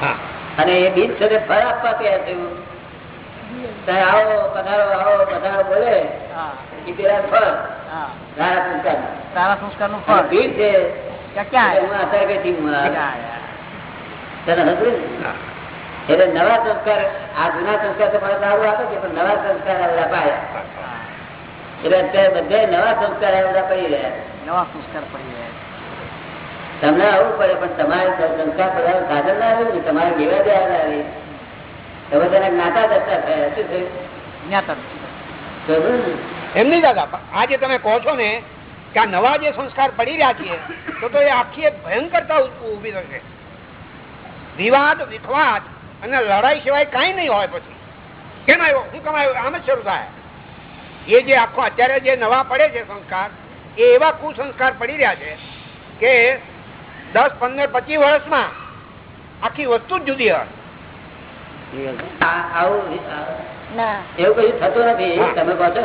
Speaker 1: હા.
Speaker 2: અને એ બીજ સાથે ફળ આપવા થયું આવો પધારો આવો પધારો બોલે. એ પેલા ફળ. સારા સંસ્કાર
Speaker 5: સારા સંસ્કારનું ફળ.
Speaker 2: ભીડ છે.
Speaker 5: ક્યાં? ક્યાં
Speaker 2: એટલે નવા સંસ્કાર આ જૂના સંસ્કાર તો મને સારું આપે છે પણ નવા સંસ્કાર આવડા પાયા. એટલે અત્યારે બધા નવા સંસ્કાર આવડા પડી રહ્યા
Speaker 5: નવા સંસ્કાર પડી રહ્યા
Speaker 2: તમને આવવું પડે પણ તમારે સંસ્કાર પડાવવાનું સાધન ના આવ્યું ને તમારે લેવા દેવા ના આવી? તમે તેને જ્ઞાતા દત્તા થયા શું થયું? જ્ઞાતા
Speaker 1: એમ નહીં દાદા પણ આ જે તમે કહો છો ને કે આ નવા જે સંસ્કાર પડી રહ્યા છે તો તો એ આખી એક ભયંકરતા ઊભી થશે. વિવાદ વિખવાદ અને લડાઈ સિવાય કઈ નહીં હોય પછી. કેમ આવ્યો? હું કમાયો આમ જ શરૂ થાય. એ જે આખો અત્યારે જે નવા પડે છે સંસ્કાર એ એવા કુસંસ્કાર પડી રહ્યા છે કે દસ પંદર પચીસ વર્ષમાં આખી વસ્તુ જ જુદી હોય.
Speaker 2: એવું કયું થતું નથી. તમે કહો છો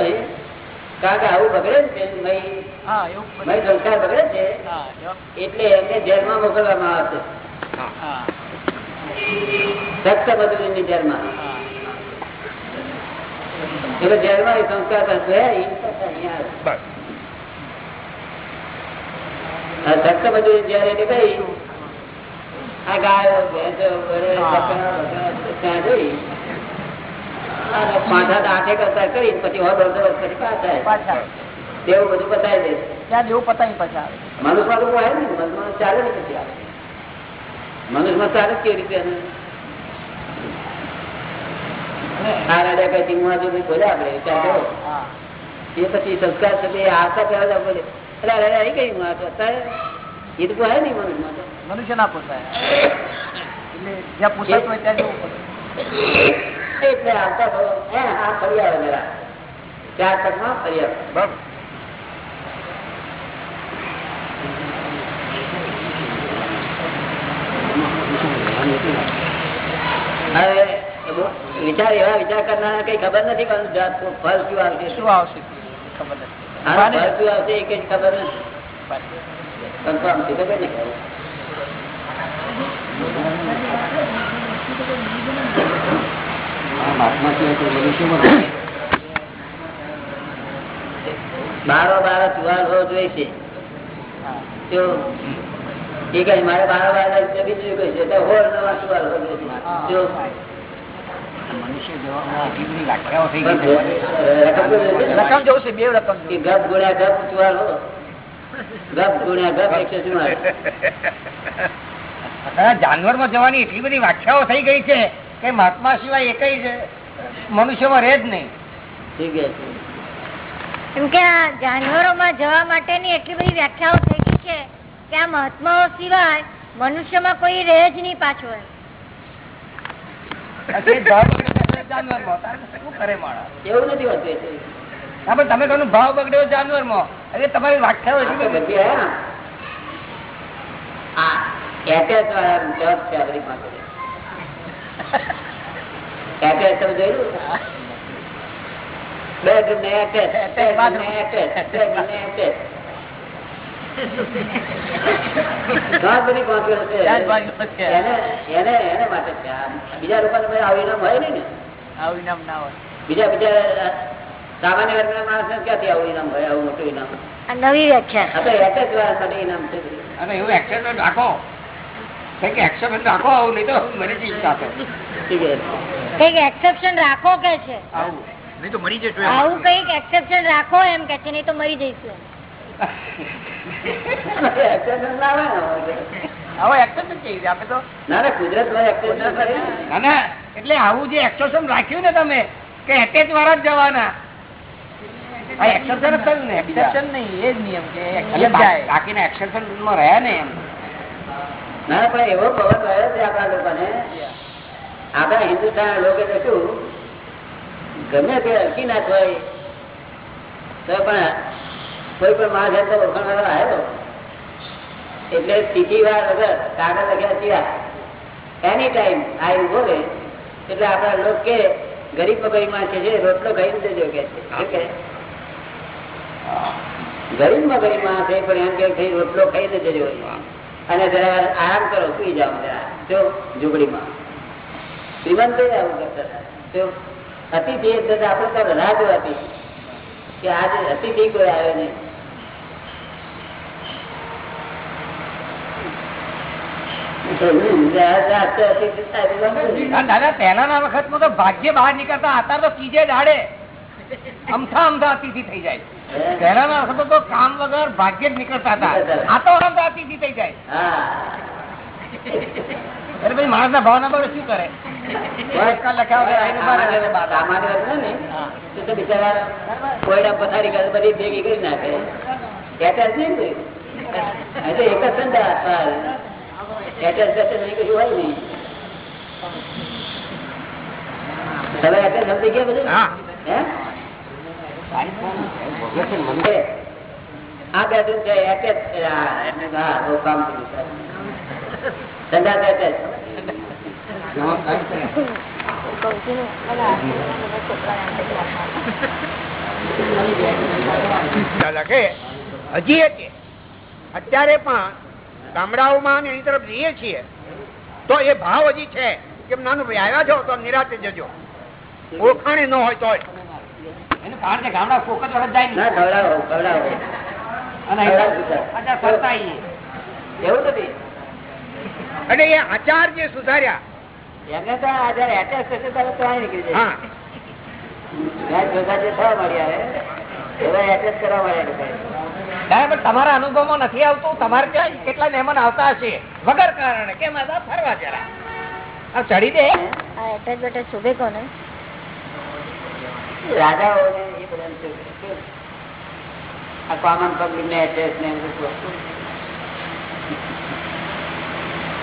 Speaker 2: કારણ કે આવું બગડે ને સંસ્કાર બગડે છે.
Speaker 5: હા
Speaker 2: એટલે એમને જેલમાં મોકલવામાં આવશે.
Speaker 5: હા.
Speaker 2: બદલી ની જેલમાં. એટલે જેલમાં સંસ્કાર કરશે. એ બધું જયારે
Speaker 1: નીકળી
Speaker 2: આ ગાયો ત્યાં જઈ કરી પછી હોદ હોદ હોદ પછી પાછા તેવું બધું બતાવી દે.
Speaker 5: ત્યાં જેવું પતાવી પાછા
Speaker 2: મનુષ્યમાં તો હોય ને મનુષ્યમાં ચાલે ને પછી આવે. મનુષ્યમાં ચાલે કેવી રીતે આ રાજા કઈ ટીમમાં જો બોલે આપણે વિચાર કરો
Speaker 5: હા.
Speaker 2: એ પછી સંસ્કાર છે તે આવતા પહેલા બોલે એટલે આ રાજા અહીં કઈ હું આ તો અત્યારે એ તો હોય નહીં મનુષ્યમાં તો
Speaker 5: મનુષ્ય ના પોસાય એટલે જ્યાં પોસાતું હોય ત્યાં જવું પડે
Speaker 2: એટલે આવતા તો હે આ ફરી આવે જરા ચાર તકમાં ફરી આવે
Speaker 1: બરાબર
Speaker 2: હવે વિચાર એવા વિચાર કરનારા કઈ ખબર નથી પણ જાત ફળ શું આવશે
Speaker 5: શું આવશે ખબર નથી
Speaker 2: આનું ફળ શું આવશે એ કઈ ખબર નથી. કન્ફર્મ છે ખબર ને બારો બારો જુવાર હોવો જોઈએ છે. જો એ કઈ મારે બારો બાર બીજું કઈ છે હોળ નવા જુવાર હોવો જોઈએ છે. જો રકમ તો જોઈએ
Speaker 5: રકમ જવું છે બે રકમ
Speaker 2: ગપ ગુણ્યા ગપ ચુવાલ ગપ ગુણ્યા ગપ એકસો ચુવાલ
Speaker 4: જાનવરમાં જવાની એટલી બધી વ્યાખ્યાઓ થઈ ગઈ છે કે મહાત્મા સિવાય એક મનુષ્યમાં રહે જ નહીં.
Speaker 2: ઠીક છે.
Speaker 3: કેમ કે આ જાનવરોમાં જવા માટેની એટલી બધી વ્યાખ્યાઓ થઈ ગઈ છે કે આ મહાત્માઓ સિવાય મનુષ્યમાં કોઈ રહે જ નહીં પાછું એમ
Speaker 4: આ જે ભાવ બગડ્યો જાનવરમાં તારે શું કરે માણસ
Speaker 2: એવું નથી હોતું.
Speaker 4: હા, પણ તમે કહો ભાવ બગડ્યો જાનવરમાં? અરે તમારી વ્યાખ્યાઓ
Speaker 2: આ
Speaker 4: એટલી બધી
Speaker 2: એને માટે છે. બીજા ભાઈ આવું હોય નહીં ને.
Speaker 5: આવું ઇનામ ના હોય.
Speaker 2: બીજા બીજા સામાન્ય વર્ગના માણસ ક્યાંથી આવું ઇનામ હોય આવું મોટું ઇનામ?
Speaker 3: નવી વ્યાખ્યા.
Speaker 2: માટે ઇનામ છે.
Speaker 4: અને એવું એક્સેપ્ટ રાખો. કંઈક એક્સેપ્ટ રાખો આવું નહીં તો
Speaker 3: કંઈક એક્સેપ્શન રાખો કે છે?
Speaker 4: આવું.
Speaker 1: નહીં તો મરી જશું
Speaker 3: આવું કંઈક એક્સેપ્શન રાખો એમ કે છે નહીં તો મરી જઈશું
Speaker 2: ના ને. ના ના ના ને.
Speaker 4: ના ના એટલે આવું જે એક્સેપ્શન રાખ્યું ને તમે કે એટેચ વાળા જ જવાના. આ એક્સેપ્શન જ થયું ને
Speaker 5: એક્સેપ્શન નહીં એ જ નિયમ કે
Speaker 4: એટલે
Speaker 5: except
Speaker 4: બા-
Speaker 5: જાય.
Speaker 4: બાકીના એક્સેપ્શનમાં રહ્યા ને એમ.
Speaker 2: ના ના, પણ એવો પવન રહ્યો છે આપણા લોકોને. આપણા હિન્દુસ્તાન લોકો તો શું ગમે તે અલકીનાથ હોય તો પણ કોઈ પણ માણસ એમ તો ઓળખાણ વાળો આવ્યો. એટલે સીધી વાર વગર કાગળ લખ્યા સિવાય એની ટાઈમ આ એવું બોલે એટલે આપણા લોક કે ગરીબ મગજમાં છે રોટલો ખાઈ દેજો કે ગરીબ મગજમાં છે પણ એમ કે રોટલો ખાઈ દેજો અને જરા આરામ કરો, સુઈ જાઓ જરા. જો ઝુંપડીમાં. શ્રીમંત આવું કરતા જો અતિથિ એટલે આપણે તો રાહ જોવાતી. કે આજે અતિથિ કોઈ આવે નહીં.
Speaker 4: દાદા પહેલાના વખતમાં તો ભાગ્ય બહાર નીકળતા અત્યારે તો કીજે દાડે. અમથા અમથા અતિથિ થઈ જાય. પહેલાના વખત તો કામ વગર ભાગ્ય જ નીકળતા હતા. આ તો અમથા અતિથિ થઈ જાય. માણસ ના ભાવના પર શું કરે?
Speaker 2: બધી ભેગી કરી નાખે. એક જ એટેચ બેટેચ નહીં કશું હોય નહીં તમે એટેચ સમજી ગયા બધું
Speaker 1: હા.
Speaker 2: હે હે. આ બેડરૂમ છે એટેચ હા બહુ કામ કર્યું સંધા એટેચ
Speaker 1: લખે હજી એ કે અત્યારે પણ ગામડાઓમાં એની તરફ જઈએ છીએ તો એ ભાવ હજી છે કે નાનું ભાઈ આવ્યા છો તો નિરાતે જજો. ઓળખાણે ન હોય
Speaker 4: તો કારણ કે ગામડા ફોકસ વખત જાય.
Speaker 2: એવું નથી?
Speaker 1: અને એ આચાર જે સુધાર્યા
Speaker 2: એમને તો આ એટેચ થશે ત્યારે તો નીકળી જાય.
Speaker 1: હા.
Speaker 2: ભેગા જે થવા મળ્યા એવા એટેચ કરવા મળ્યા
Speaker 4: પણ તમારા અનુભવમાં નથી આવતું? તમારે ત્યાં કેટલા મહેમાન આવતા હશે? વગર કારણે. કેમ આવતા ફરવા જરા? આ ચડી દે.
Speaker 3: આ એટેચ બેટેચ શોભે કોને?
Speaker 2: રાજાઓને એ બધાને શું શું? આ કોમન પબ્લિક ને એટેચ ને એવું બધું વસ્તુ.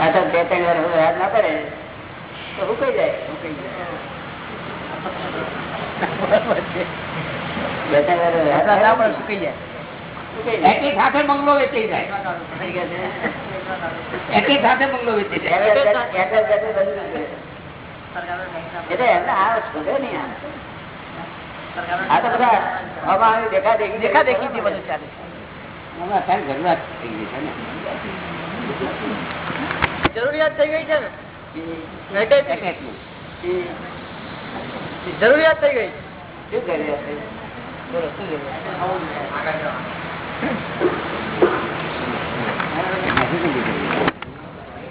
Speaker 2: આ તો બે ત્રણ વાર રાજ ના કરે તો હુકાઈ જાય હુકાઈ જાય. બે ત્રણ વાર રાત ના પડે
Speaker 4: સુકાઈ જાય
Speaker 2: જાય.
Speaker 4: એકી સાથે બંગલો વેચી જાય
Speaker 2: થઈ.
Speaker 4: એકી સાથે બંગલો વેચી જાય
Speaker 2: એટેચ એટેચ એટેચ બધું જ છે. એટલે એમને આ શોધે નહીં આ. આ તો બધા હવા દેખા દેખી
Speaker 4: દેખા દેખી થી બધું ચાલે
Speaker 6: જરૂરિયાત થઈ ગઈ છે ને જરૂરિયાત થઈ ગઈ
Speaker 2: શું? બોલો, શું કરી?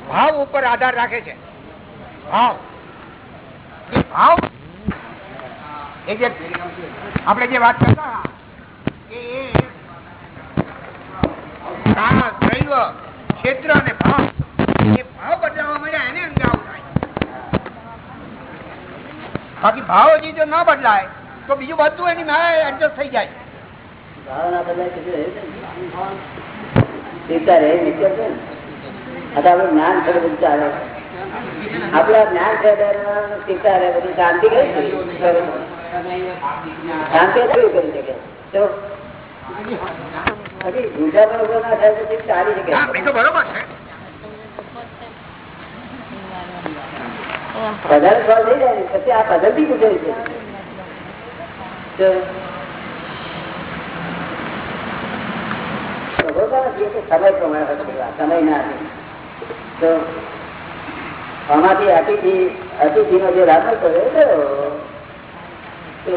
Speaker 1: ભાવ ઉપર આધાર રાખે છે. ભાવ. ભાવ આપણે જે વાત કરતા ક્ષેત્ર અને ભાવ. એ ભાવ બદલાવા મળ્યા, એને અંગે બાકી ભાવ હજી જો ન બદલાય, તો બીજું બધું એની એડજસ્ટ થઈ જાય.
Speaker 2: ભાવના બદલાય તો શું રહ્યું ને? ચિંતા રહે નિશ્ચય છે ને? આ તો આપણું જ્ઞાન છે બધું ચાલે આપણા જ્ઞાન છે એટલે ચિંતા રહે બધું શાંતિ કઈ છે? શાંતિ શું કરી શકે તો બાકી ઊંધા પર ઊભો ના થાય તો ચિંતા ચાલી શકે
Speaker 1: હા એ તો બરોબર છે
Speaker 2: પધાર સોલ્વ થઈ જાય ને પછી આ પદ્ધતિ પૂછે છે તો ભગવાન કહે કે સમય પ્રમાણે સમય ના તો આમાંથી અતિથિ અતિથિ નો જે રામો કર્યો એ કયો? તો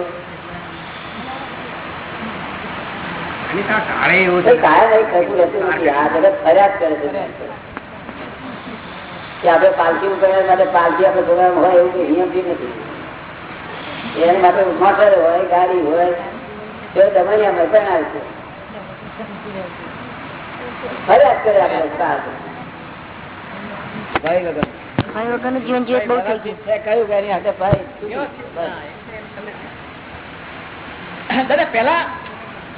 Speaker 2: એ કાયમ એક ખરખું રહેતું નથી. આ જગત ફર્યા જ કરે છે. કે આપણે પાલકી ઉતરવા માટે પાલખી આપણે ધોરણ હોય એવું કોઈ નિયમથી નથી. એના માટે મોટર હોય ગાડી હોય તો દમણિયા મરચાણ આવે છે. ફરિયાદ કરે આપણે
Speaker 3: જીવન બહુ થઈ ગયું.
Speaker 5: દાદા પેલા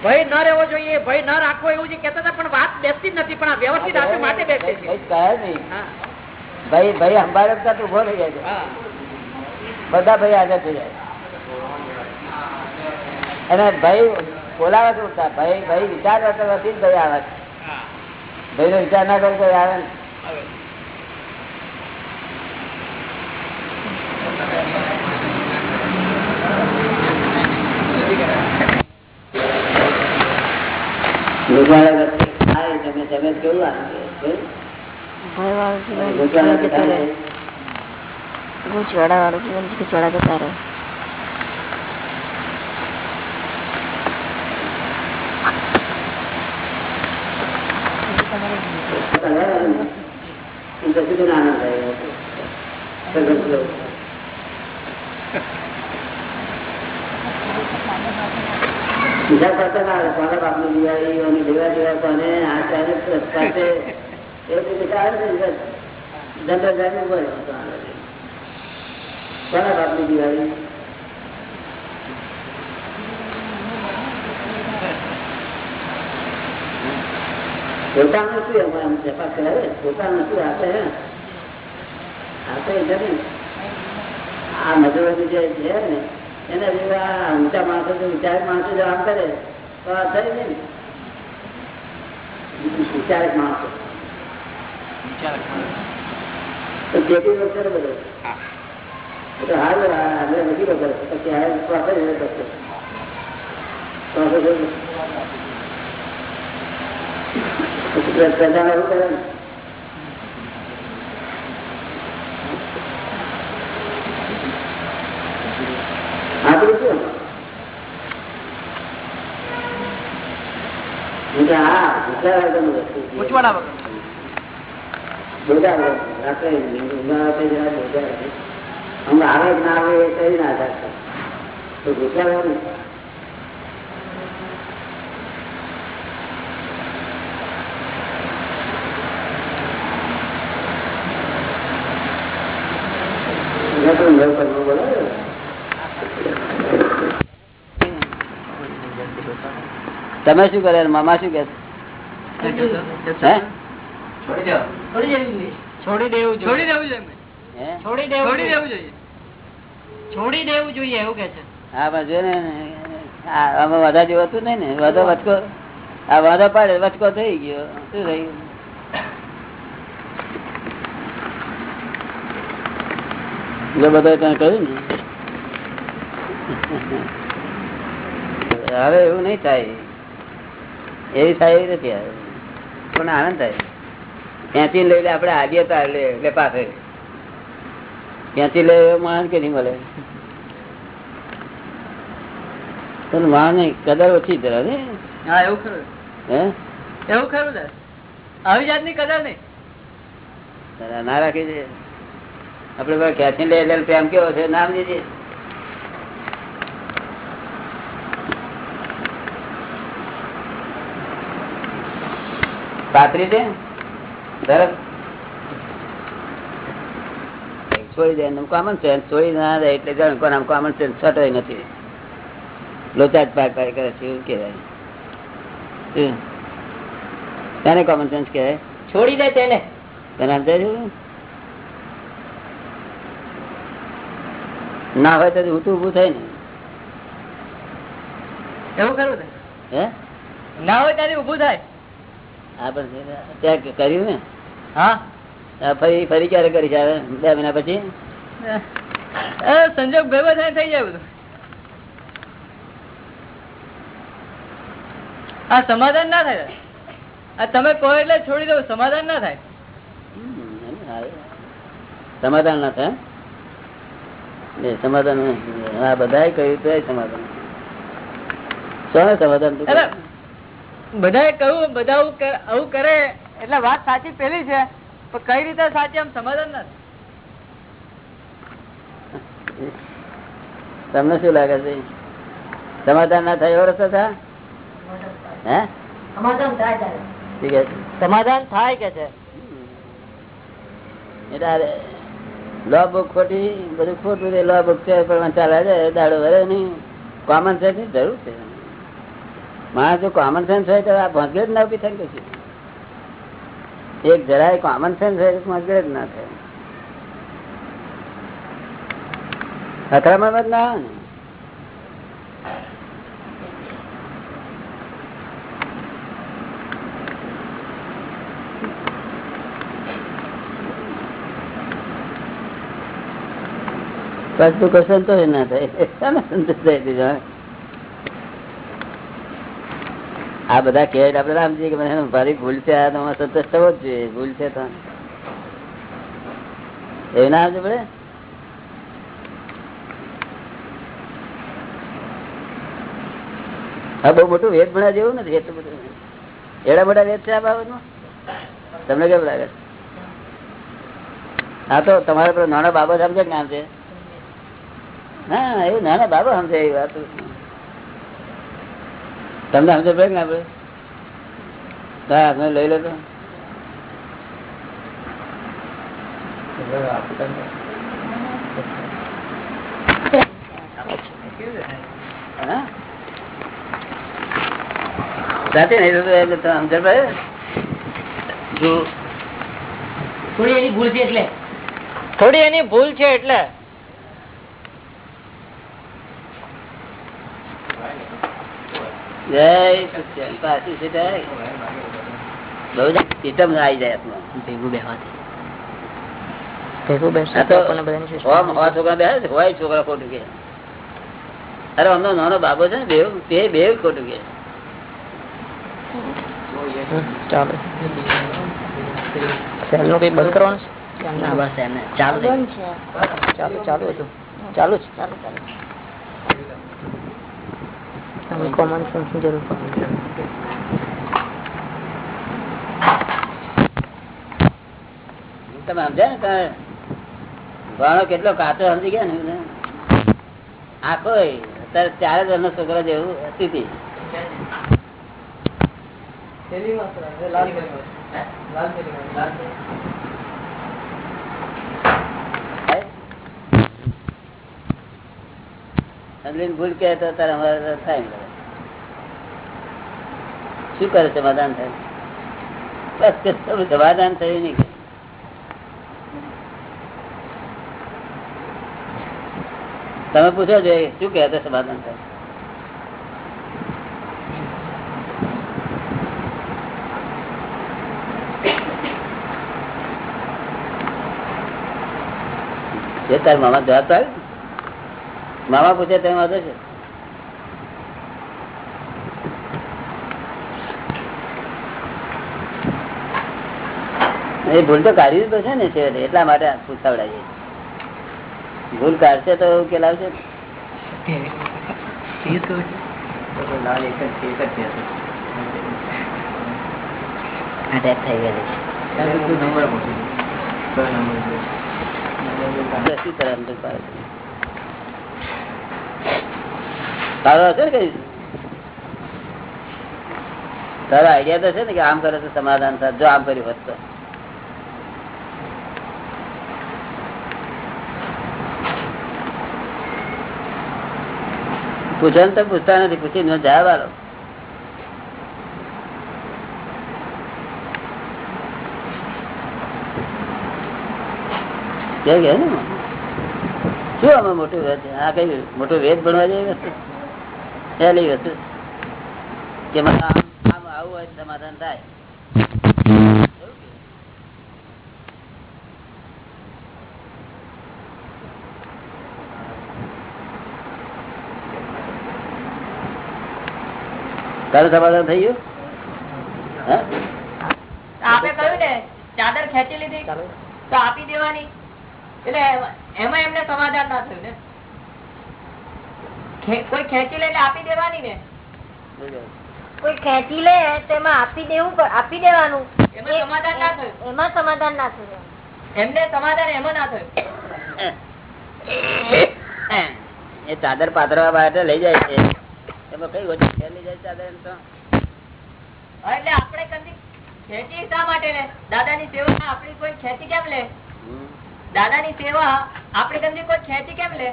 Speaker 5: ભય ન રહેવો જોઈએ ભય ન રાખવો એવું જે કેતા હતા પણ વાત બેસતી નથી પણ આ વ્યવસ્થિત આપે માટે બેસે છે.
Speaker 2: ભાઈ કહે નહીં.
Speaker 5: હા,
Speaker 2: ભાઈ ભાઈ તો ઊભો રહી જાય. છે. બધા ભાઈ હાજર થઈ જાય. અને ભાઈ બોલાવે છે ઉઠતા ભાઈ ભાઈ વિચાર કરવાથી નથી ભાઈ આવે. છે ભાઈ વિચાર ના કરો કોઈ આવે વચ્ચે
Speaker 3: વાળું જીવન ગુચવાડા જતા રહે
Speaker 2: તો સુધી આનંદ થાય સગત લોકો. બીજા કરતા ના આવે કોના બાપની દિવાળી અને દેવા દેવા કોને આ ચાલે પાસે એવું બધું આવે છે ને ધંધા જાય બોલે કોના બાપની દિવાળી પોતાનું શું એમાં આમ ચેપા કરાવે પોતાનું શું આપે હે? આપે એટલે ને. આ મજૂરોની જે છે ને એના જેવા ઊંચા માણસો જો વિચાર માણસો જો આમ કરે. તો આ થઈ ને. વિચારક માણસો. તો તેથી વખતે બધું? તો હાલ નથી ખબર પછી હાલ પ્રોફેસર કરશે પ્રોફેસર પછી પ્રજાને એવું કરે ને આપણું શું એટલે આ વિચાર વગરનું વસ્તુ છે.
Speaker 5: પૂછવાના વગર
Speaker 2: બોધા વગર. રાત્રે ઊંઘા વખતે જરા બોધા વગર. આમ આવે ના આવે એ કઈ ના થાય તો વિચાર વગર એને તો ઊંઘ કરવું બોલો તમે શું કરે મામા શું કે
Speaker 6: છોડી દેવું. જોઈએ. છોડી દેવું દેવું જોઈએ. છોડી દેવું જોઈએ. એવું કે છે.
Speaker 2: હા પણ જો ને આમાં વાદા જેવું હતું નહીં ને. વાદો વચકો આ વાદો પાડે વચકો થઈ ગયો. શું થઈ ગયું જો બધો તને કહ્યું ને? હવે એવું નહીં થાય. એવી થાય એવી નથી હવે પણ આનંદ થાય. ત્યાંથી લઈ લે આપડે આવીએ તાર લે એટલે પાસે ત્યાંથી લે માણસ કે નહીં મળે? પણ વાહ નહીં કદર ઓછી જરા ને
Speaker 6: હા એવું ખરું.
Speaker 2: હે?
Speaker 6: એવું ખરું ને? આવી જાતની કદર નહીં.
Speaker 2: ના રાખી છે. આપડે ક્યાંથી લઈ લે પ્રેમ કેવો છે? નામ દીજે. પાત્રી છે? છોડી દે એનું કોમન સેન્સ છોડી ના દે એટલે જાણ કોના કોમન સેન્સ છટો નથી. લોચાટ પાક પાક કરે છે એવું કહેવાય. શું? તેને કોમન સેન્સ કહેવાય?
Speaker 6: છોડી દે તેને.
Speaker 2: તને સમજાય? ના હોય તો ઊંધું ઊભું થાય ને.
Speaker 6: એવું ખરું
Speaker 2: હે?
Speaker 6: ના હોય ત્યારે ઉભું થાય.
Speaker 2: ત્યાં કર્યું ને?
Speaker 6: હા?
Speaker 2: ફરી ફરી ક્યારે કરી છે બે મહિના પછી?
Speaker 6: સંજોગ ભેગો થાય થઈ જાય બધું. આ સમાધાન ના થાય. આ તમે કહો એટલે છોડી દો સમાધાન ના થાય.
Speaker 2: સમાધાન ના થાય સમાધાન આ બધા કહ્યું તો સમાધાન. શું સમાધાન
Speaker 6: બધાએ કહ્યું બધા આવું આવું કરે એટલે વાત સાચી પેલી છે પણ કઈ રીતે સાચી આમ સમાધાન નથી.
Speaker 2: તમને શું લાગે છે? સમાધાન ના થાય એવો રસ્તો થા હે? ઠીક છે.
Speaker 6: સમાધાન થાય કે છે?
Speaker 2: એટલે લો બુક ખોટી બધું ખોટું લો બુક છે પણ ચાલે છે દાડો વરે નહીં. કોમન સેન્સની જરૂર છે? મારા જો કોમન સેન્સ હોય તો આ ભોંસગીર જ ના ઊભી થાય પછી? એક જરાય કોમન સેન્સ હોય તો ભોંસગીર જ ના થાય. અથડામણ જ ના આવે ને? કશું કશું તો ના થાય. સંતોષ થાય આ બધા કે આપડે રામજી કે મને ભારી ભૂલ છે, આ તમારે સંતોષ થવો જ જોઈએ, ભૂલ છે તો. એવું ના આવજો હા બહુ મોટું વેદ ભણ્યા જેવું નથી, એટલું બધું એડા મોટા વેદ છે આ બાબતમાં? તમને કેવું લાગે? હા તો તમારે નાના નાનો બાબો સમજે કામ છે હા, એવું નાના બાબા સમજે એવી વાત. તમને સમજ પડે ના તારા હા તમે લઈ લેતો સાચે નહીં તો એટલે તમે સમજ પડે જો.
Speaker 6: થોડી એની ભૂલ છે એટલે. થોડી એની ભૂલ છે એટલે
Speaker 2: જય સચ્ચિદાનંદ. પાછું છે ત્યારે. બહુ જ ચિત્તમ આવી જાય આત્મા.
Speaker 6: ભેગું બેહવાથી
Speaker 2: આ તો ઓમ હોવા છોકરા બેસે છે, હોય છોકરા ખોટું કે અરે અમનો નાનો બાબો છે ને બેવ તે બેવ ખોટું કે.
Speaker 6: ચાલો. સેલનું કઈ બંધ કરવાનું છે? ના બસ એમને. ચાલુ ચાલુ ચાલુ ચાલુ. જ કોમન સેન્સની જરૂર પડે
Speaker 2: તમે સમજ્યા ને તમે કેટલો કાચો સમજી ગયા ને આખો અત્યારે ચાર હજાર નો છોકરો જેવું સ્થિતિ સમજીને ભૂલ કે તો તારે અમારે થાય ને. શું કરે સમાધાન થાય બસ કશું સમાધાન થયું નહીં તમે પૂછો છો શું કહે તો સમાધાન થાય જે તાર મામા જવાબ તો આવ્યો ને? મામા પૂછે તેમ વાંધો છે. એ ભૂલ તો કાઢી દીધો છે ને છેવટે એટલા માટે પૂછાવડાવીએ ભૂલ કાઢશે તો ઉકેલ આવશે
Speaker 6: અટેક થઈ ગયેલી
Speaker 2: દસી તરફ અંદર પાડે છે. તારો હશે કઈ? તારો આઈડિયા તો છે ને કે આમ કરે તો સમાધાન થાય, જો આમ કર્યું હોત તો. પૂછે ને તો પૂછતા નથી, પૂછી જવાબ ને? શું આમાં મોટું વેદ? આ કઈ મોટું વેદ ભણવા વસ્તુ સહેલી વસ્તુ કે મને આમ આમ આવું હોય સમાધાન થાય. તારું સમાધાન થઈ ગયું? હા?
Speaker 6: આપે કહ્યું ને ચાદર ખેંચી લીધી તો આપી દેવાની. એટલે એમાં એમને સમાધાન ના થયું ને. કોઈ ખેંચી લે એટલે આપી દેવાની ને?
Speaker 3: કોઈ ખેંચી લે તેમાં આપી દેવું આપી દેવાનું.
Speaker 6: એમાં સમાધાન ના થયું?
Speaker 3: એમાં સમાધાન ના થયું.
Speaker 6: એમને સમાધાન એમાં ના થયું?
Speaker 2: એ ચાદર પાથરવા માટે લઈ જાય છે. એમાં કઈ વચ્ચે ખેર લઈ જાય ચાદર એમ તો?
Speaker 6: એટલે આપણે કદી ખેતી શા માટે લે? દાદાની સેવા આપણી કોઈ ખેતી કેમ લે. દાદાની સેવા આપણી કદી કોઈ ખેતી કેમ લે?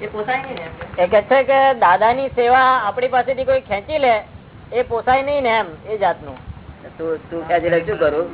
Speaker 6: એ ને કે? છે કે દાદાની સેવા આપણી પાસેથી કોઈ ખેંચી લે એ પોસાય નહીં ને એમ એ જાતનું.
Speaker 2: તું તું ક્યાં શું કરું?